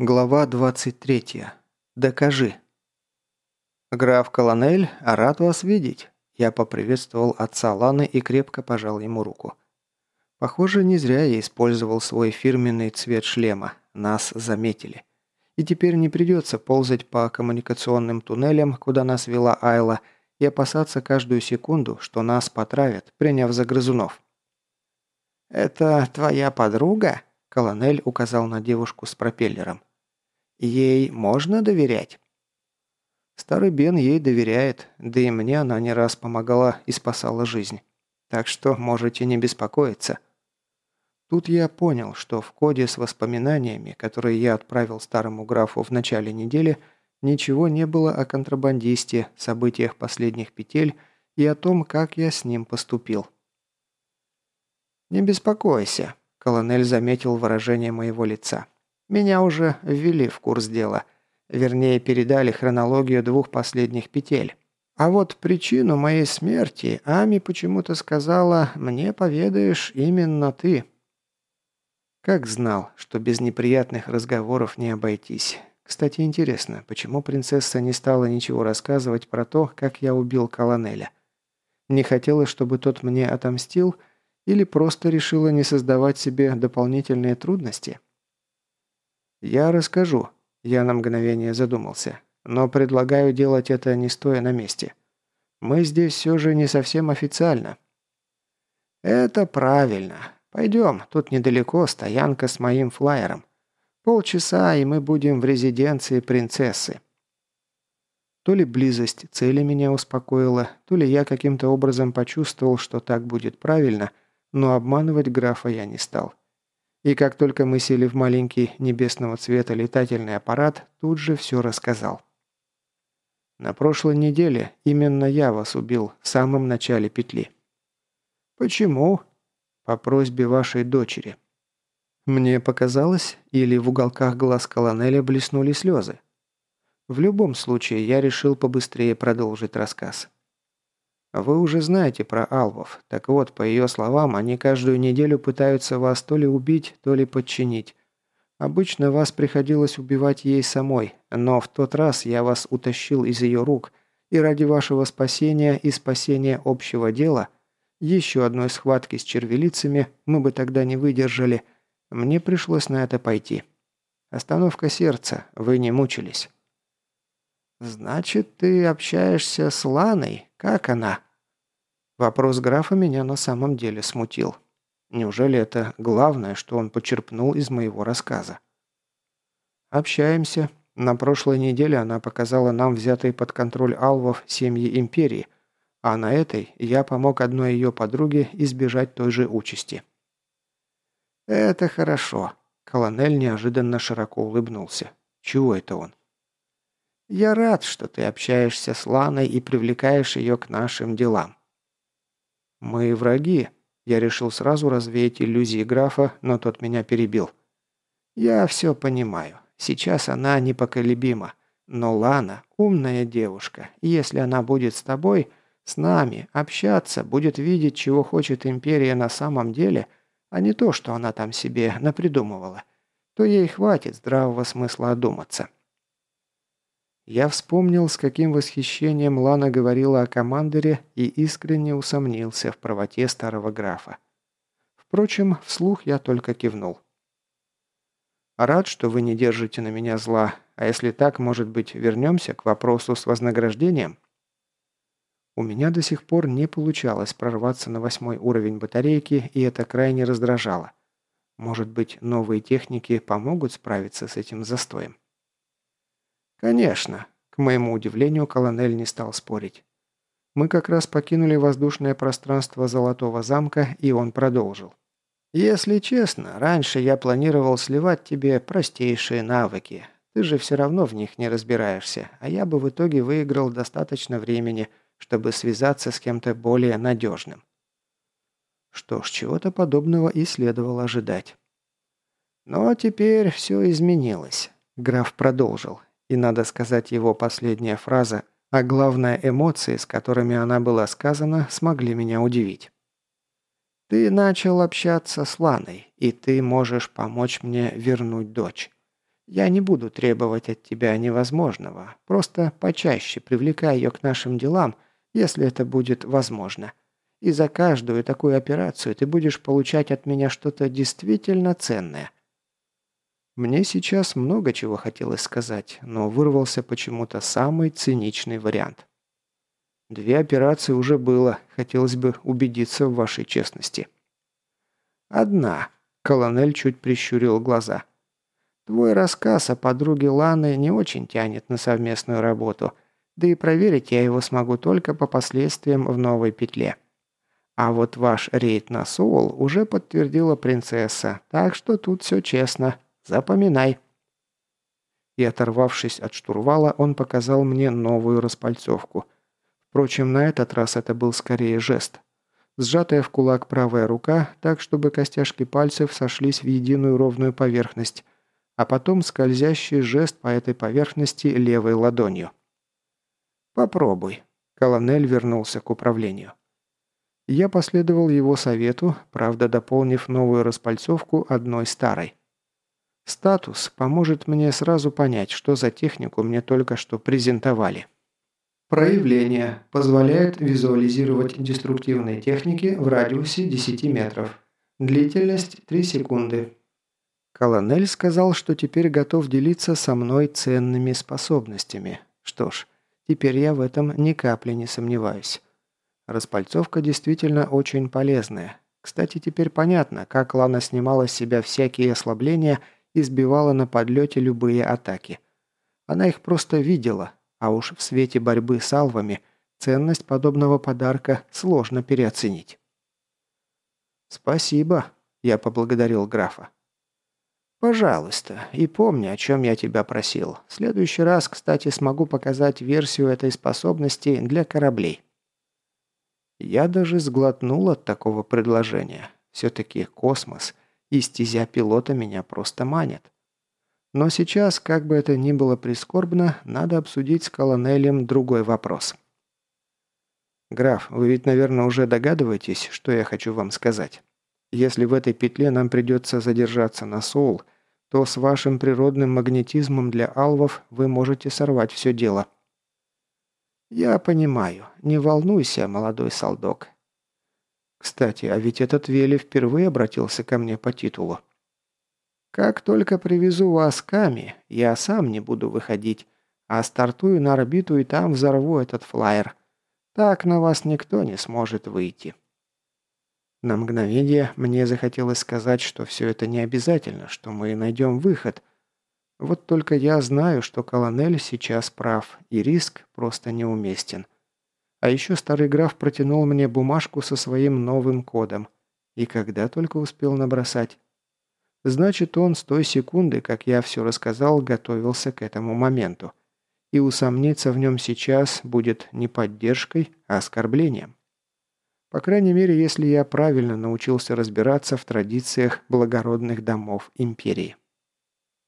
Глава 23. Докажи. «Граф Колонель, рад вас видеть». Я поприветствовал отца Ланы и крепко пожал ему руку. Похоже, не зря я использовал свой фирменный цвет шлема. Нас заметили. И теперь не придется ползать по коммуникационным туннелям, куда нас вела Айла, и опасаться каждую секунду, что нас потравят, приняв за грызунов. «Это твоя подруга?» Колонель указал на девушку с пропеллером. Ей можно доверять?» Старый Бен ей доверяет, да и мне она не раз помогала и спасала жизнь. Так что можете не беспокоиться. Тут я понял, что в коде с воспоминаниями, которые я отправил старому графу в начале недели, ничего не было о контрабандисте, событиях последних петель и о том, как я с ним поступил. «Не беспокойся», – колонель заметил выражение моего лица. Меня уже ввели в курс дела. Вернее, передали хронологию двух последних петель. А вот причину моей смерти Ами почему-то сказала «мне поведаешь именно ты». Как знал, что без неприятных разговоров не обойтись. Кстати, интересно, почему принцесса не стала ничего рассказывать про то, как я убил колонеля? Не хотела, чтобы тот мне отомстил, или просто решила не создавать себе дополнительные трудности? «Я расскажу», – я на мгновение задумался. «Но предлагаю делать это не стоя на месте. Мы здесь все же не совсем официально». «Это правильно. Пойдем, тут недалеко стоянка с моим флайером. Полчаса, и мы будем в резиденции принцессы». То ли близость цели меня успокоила, то ли я каким-то образом почувствовал, что так будет правильно, но обманывать графа я не стал. И как только мы сели в маленький небесного цвета летательный аппарат, тут же все рассказал. На прошлой неделе именно я вас убил в самом начале петли. Почему? По просьбе вашей дочери. Мне показалось, или в уголках глаз колонеля блеснули слезы. В любом случае, я решил побыстрее продолжить рассказ. Вы уже знаете про алвов. Так вот, по ее словам, они каждую неделю пытаются вас то ли убить, то ли подчинить. Обычно вас приходилось убивать ей самой, но в тот раз я вас утащил из ее рук, и ради вашего спасения и спасения общего дела, еще одной схватки с червелицами мы бы тогда не выдержали, мне пришлось на это пойти. Остановка сердца, вы не мучились. «Значит, ты общаешься с Ланой? Как она?» Вопрос графа меня на самом деле смутил. Неужели это главное, что он почерпнул из моего рассказа? «Общаемся. На прошлой неделе она показала нам взятые под контроль алвов семьи Империи, а на этой я помог одной ее подруге избежать той же участи». «Это хорошо», – колонель неожиданно широко улыбнулся. «Чего это он?» Я рад, что ты общаешься с Ланой и привлекаешь ее к нашим делам». «Мы враги». Я решил сразу развеять иллюзии графа, но тот меня перебил. «Я все понимаю. Сейчас она непоколебима. Но Лана – умная девушка, если она будет с тобой, с нами, общаться, будет видеть, чего хочет Империя на самом деле, а не то, что она там себе напридумывала, то ей хватит здравого смысла одуматься». Я вспомнил, с каким восхищением Лана говорила о командире и искренне усомнился в правоте старого графа. Впрочем, вслух я только кивнул. «Рад, что вы не держите на меня зла, а если так, может быть, вернемся к вопросу с вознаграждением?» У меня до сих пор не получалось прорваться на восьмой уровень батарейки, и это крайне раздражало. Может быть, новые техники помогут справиться с этим застоем? «Конечно». К моему удивлению, колонель не стал спорить. Мы как раз покинули воздушное пространство Золотого замка, и он продолжил. «Если честно, раньше я планировал сливать тебе простейшие навыки. Ты же все равно в них не разбираешься, а я бы в итоге выиграл достаточно времени, чтобы связаться с кем-то более надежным». Что ж, чего-то подобного и следовало ожидать. «Но теперь все изменилось», — граф продолжил. И надо сказать, его последняя фраза, а главное эмоции, с которыми она была сказана, смогли меня удивить. «Ты начал общаться с Ланой, и ты можешь помочь мне вернуть дочь. Я не буду требовать от тебя невозможного. Просто почаще привлекай ее к нашим делам, если это будет возможно. И за каждую такую операцию ты будешь получать от меня что-то действительно ценное. Мне сейчас много чего хотелось сказать, но вырвался почему-то самый циничный вариант. Две операции уже было, хотелось бы убедиться в вашей честности. Одна. Колонель чуть прищурил глаза. Твой рассказ о подруге Ланы не очень тянет на совместную работу, да и проверить я его смогу только по последствиям в новой петле. А вот ваш рейд на Соул уже подтвердила принцесса, так что тут все честно. Запоминай». И оторвавшись от штурвала, он показал мне новую распальцовку. Впрочем, на этот раз это был скорее жест. Сжатая в кулак правая рука, так чтобы костяшки пальцев сошлись в единую ровную поверхность, а потом скользящий жест по этой поверхности левой ладонью. «Попробуй». Колонель вернулся к управлению. Я последовал его совету, правда дополнив новую распальцовку одной старой. Статус поможет мне сразу понять, что за технику мне только что презентовали. Проявление позволяет визуализировать деструктивные техники в радиусе 10 метров. Длительность 3 секунды. Колонель сказал, что теперь готов делиться со мной ценными способностями. Что ж, теперь я в этом ни капли не сомневаюсь. Распальцовка действительно очень полезная. Кстати, теперь понятно, как Лана снимала с себя всякие ослабления – и сбивала на подлете любые атаки. Она их просто видела, а уж в свете борьбы с алвами ценность подобного подарка сложно переоценить. «Спасибо», – я поблагодарил графа. «Пожалуйста, и помни, о чем я тебя просил. В следующий раз, кстати, смогу показать версию этой способности для кораблей». Я даже сглотнул от такого предложения. Все-таки космос и стезя пилота меня просто манит. Но сейчас, как бы это ни было прискорбно, надо обсудить с колонелем другой вопрос. «Граф, вы ведь, наверное, уже догадываетесь, что я хочу вам сказать. Если в этой петле нам придется задержаться на Соул, то с вашим природным магнетизмом для алвов вы можете сорвать все дело». «Я понимаю. Не волнуйся, молодой солдок. Кстати, а ведь этот Вели впервые обратился ко мне по титулу. «Как только привезу вас к Ами, я сам не буду выходить, а стартую на орбиту и там взорву этот флайер. Так на вас никто не сможет выйти». На мгновение мне захотелось сказать, что все это не обязательно, что мы найдем выход. Вот только я знаю, что колонель сейчас прав, и риск просто неуместен. А еще старый граф протянул мне бумажку со своим новым кодом. И когда только успел набросать. Значит, он с той секунды, как я все рассказал, готовился к этому моменту. И усомниться в нем сейчас будет не поддержкой, а оскорблением. По крайней мере, если я правильно научился разбираться в традициях благородных домов империи.